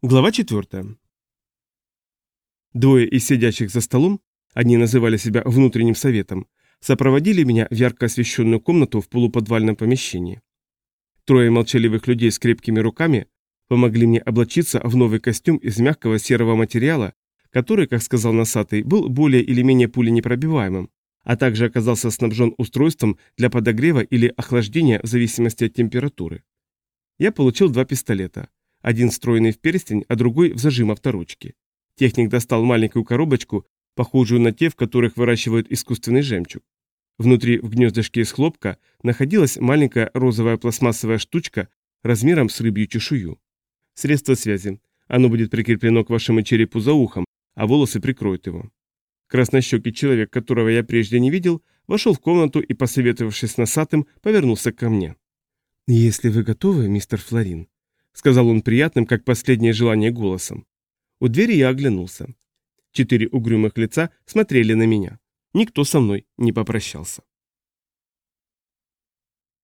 Глава 4. Двое из сидящих за столом, они называли себя внутренним советом, сопроводили меня в ярко освещенную комнату в полуподвальном помещении. Трое молчаливых людей с крепкими руками помогли мне облачиться в новый костюм из мягкого серого материала, который, как сказал Носатый, был более или менее пуленепробиваемым, а также оказался снабжен устройством для подогрева или охлаждения в зависимости от температуры. Я получил два пистолета – один встроенный в перстень, а другой в зажим авторучки. Техник достал маленькую коробочку, похожую на те, в которых выращивают искусственный жемчуг. Внутри в гнездышке из хлопка находилась маленькая розовая пластмассовая штучка размером с рыбью чешую. Средство связи. Оно будет прикреплено к вашему черепу за ухом, а волосы прикроют его. Краснощекий человек, которого я прежде не видел, вошел в комнату и, посоветовавшись с носатым, повернулся ко мне. «Если вы готовы, мистер Флорин, сказал он приятным, как последнее желание голосом. У двери я оглянулся. Четыре угрюмых лица смотрели на меня. Никто со мной не попрощался.